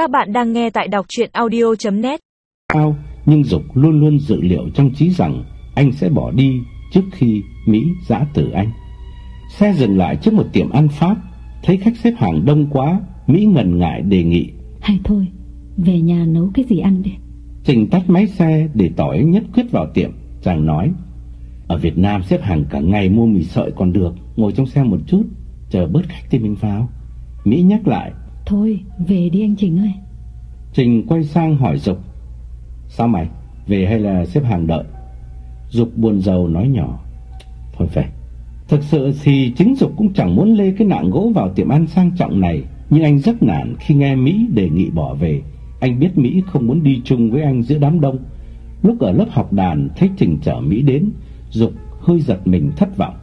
Các bạn đang nghe tại đọc chuyện audio.net Cao, nhưng Dục luôn luôn dự liệu trong trí rằng anh sẽ bỏ đi trước khi Mỹ giã từ anh. Xe dừng lại trước một tiệm ăn Pháp, thấy khách xếp hàng đông quá, Mỹ ngần ngại đề nghị. Hay thôi, về nhà nấu cái gì ăn đi. Trình tắt máy xe để tỏ ý nhất quyết vào tiệm, chàng nói. Ở Việt Nam xếp hàng cả ngày mua mì sợi còn được, ngồi trong xe một chút, chờ bớt khách thì mình vào. Mỹ nhắc lại. Thôi, về đi anh Trình ơi. Trình quay sang hỏi Dục. Sao mày, về hay là xếp hàng đợi? Dục buồn rầu nói nhỏ. Thôi về. Thực sự thì chính Dục cũng chẳng muốn lê cái nạng gỗ vào tiệm ăn sang trọng này, nhưng anh rất nản khi nghe Mỹ đề nghị bỏ về. Anh biết Mỹ không muốn đi chung với anh giữa đám đông. Lúc ở lớp học đàn thấy Trình chở Mỹ đến, Dục hơi giật mình thất vọng.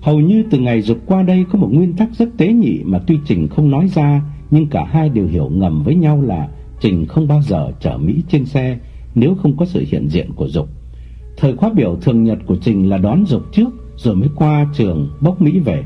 Hầu như từ ngày Dục qua đây có một nguyên tắc rất tế nhị mà tuy Trình không nói ra, nhưng cả hai đều hiểu ngầm với nhau là Trình không bao giờ chở Mỹ trên xe nếu không có sự hiện diện của Dục. Thời khóa biểu thường nhật của Trình là đón Dục trước rồi mới qua trường bốc Mỹ về.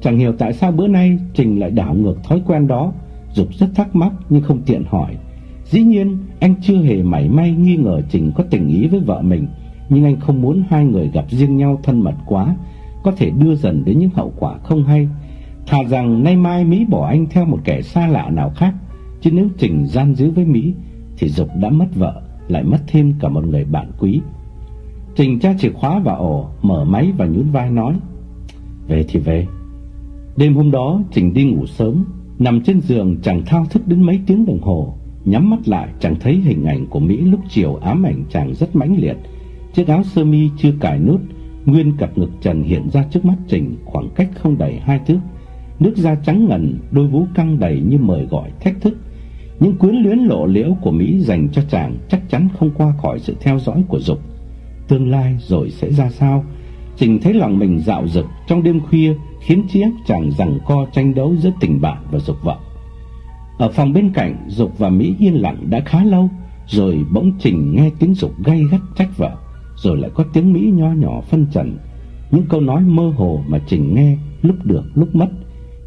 Chẳng hiểu tại sao bữa nay Trình lại đảo ngược thói quen đó, Dục rất thắc mắc nhưng không tiện hỏi. Dĩ nhiên, anh chưa hề mảy may nghi ngờ Trình có tình ý với vợ mình, nhưng anh không muốn hai người gặp riêng nhau thân mật quá, có thể đưa dần đến những hậu quả không hay. Thà rằng nay mai Mỹ bỏ anh theo một kẻ xa lạ nào khác, chứ nếu Trình gian díu với Mỹ thì Dục đã mất vợ, lại mất thêm cả một người bạn quý. Trình tra chìa khóa vào ổ, mở máy và nhún vai nói: "Về thì về." Đêm hôm đó Trình đi ngủ sớm, nằm trên giường chàng thao thức đến mấy tiếng đồng hồ, nhắm mắt lại chàng thấy hình ảnh của Mỹ lúc chiều ám ảnh chàng rất mãnh liệt. Chiếc áo sơ mi chưa cài nút, nguyên cặp ngực trần hiện ra trước mắt Trình khoảng cách không đầy hai thước. Nước da trắng ngần, đôi vú căng đầy như mời gọi thách thức. Những quyến luyến lộ liễu của Mỹ dành cho chàng chắc chắn không qua khỏi sự theo dõi của Dục. Tương lai rồi sẽ ra sao? Trình thấy lòng mình dạo dực trong đêm khuya khiến chiếc chàng rằng co tranh đấu giữa tình bạn và Dục vọng Ở phòng bên cạnh, Dục và Mỹ yên lặng đã khá lâu, rồi bỗng Trình nghe tiếng Dục gay gắt trách vợ, rồi lại có tiếng Mỹ nho nhỏ phân trần, những câu nói mơ hồ mà Trình nghe lúc được lúc mất,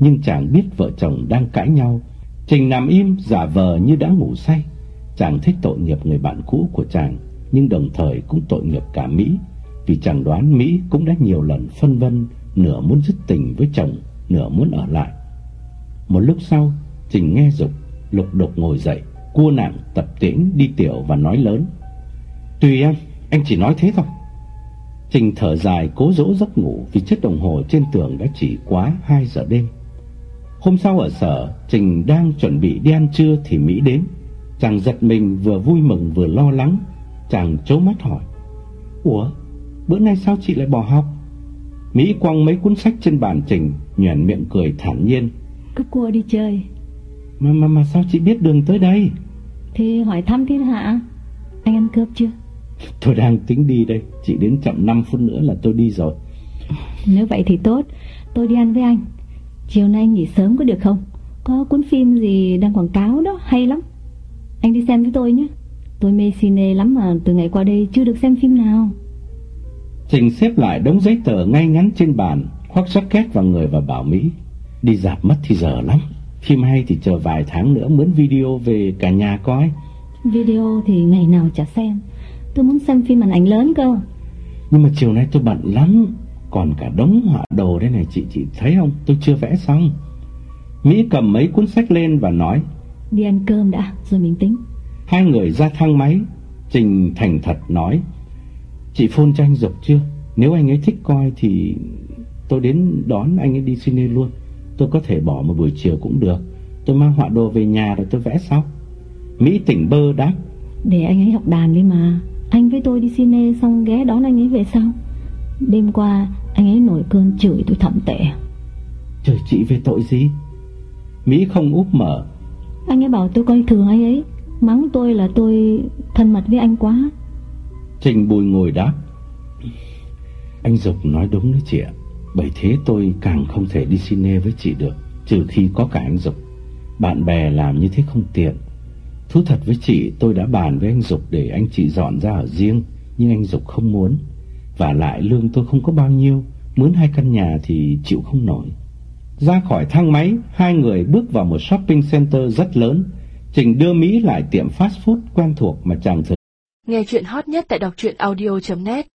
nhưng chàng biết vợ chồng đang cãi nhau. Trình nằm im giả vờ như đã ngủ say. Chàng thích tội nghiệp người bạn cũ của chàng, nhưng đồng thời cũng tội nghiệp cả Mỹ, vì chàng đoán Mỹ cũng đã nhiều lần phân vân, nửa muốn dứt tình với chồng, nửa muốn ở lại. Một lúc sau, Trình nghe dục lục đục ngồi dậy, cua nặng tập tễnh đi tiểu và nói lớn. "Tùy em, anh chỉ nói thế thôi." Trình thở dài cố dỗ giấc ngủ vì chiếc đồng hồ trên tường đã chỉ quá 2 giờ đêm. Hôm sau ở sở, Trình đang chuẩn bị đi ăn trưa thì Mỹ đến. Chàng giật mình vừa vui mừng vừa lo lắng. Chàng chố mắt hỏi. Ủa, bữa nay sao chị lại bỏ học? Mỹ quăng mấy cuốn sách trên bàn Trình, nhoẻn miệng cười thản nhiên. Cướp cua đi chơi. Mà mà mà sao chị biết đường tới đây? Thì hỏi thăm thiên hạ. Anh ăn cướp chưa? Tôi đang tính đi đây, chỉ đến chậm 5 phút nữa là tôi đi rồi. Nếu vậy thì tốt, tôi đi ăn với anh. Chiều nay nghỉ sớm có được không? Có cuốn phim gì đang quảng cáo đó, hay lắm. Anh đi xem với tôi nhé. Tôi mê cine lắm mà từ ngày qua đây chưa được xem phim nào. Trình xếp lại đống giấy tờ ngay ngắn trên bàn, khoác jacket vào người và bảo Mỹ. Đi dạp mất thì giờ lắm. Phim hay thì chờ vài tháng nữa mướn video về cả nhà coi. Video thì ngày nào chả xem. Tôi muốn xem phim màn ảnh lớn cơ. Nhưng mà chiều nay tôi bận lắm. Còn cả đống họa đồ đây này chị chị thấy không? Tôi chưa vẽ xong. Mỹ cầm mấy cuốn sách lên và nói. Đi ăn cơm đã, rồi mình tính. Hai người ra thang máy. Trình thành thật nói. Chị phone cho anh Dục chưa? Nếu anh ấy thích coi thì tôi đến đón anh ấy đi cine luôn. Tôi có thể bỏ một buổi chiều cũng được. Tôi mang họa đồ về nhà rồi tôi vẽ sau. Mỹ tỉnh bơ đáp. Để anh ấy học đàn đi mà. Anh với tôi đi cine xong ghé đón anh ấy về sau. Đêm qua anh ấy nổi cơn chửi tôi thậm tệ. Chửi chị về tội gì? Mỹ không úp mở. Anh ấy bảo tôi coi thường anh ấy. Mắng tôi là tôi thân mật với anh quá. Trình bùi ngồi đáp. Anh Dục nói đúng đấy chị ạ. Bởi thế tôi càng không thể đi cine với chị được Trừ khi có cả anh Dục Bạn bè làm như thế không tiện Thú thật với chị tôi đã bàn với anh Dục Để anh chị dọn ra ở riêng Nhưng anh Dục không muốn và lại lương tôi không có bao nhiêu, Mướn hai căn nhà thì chịu không nổi. Ra khỏi thang máy, Hai người bước vào một shopping center rất lớn, Trình đưa Mỹ lại tiệm fast food quen thuộc mà chàng thường Nghe chuyện hot nhất tại đọc truyện audio.net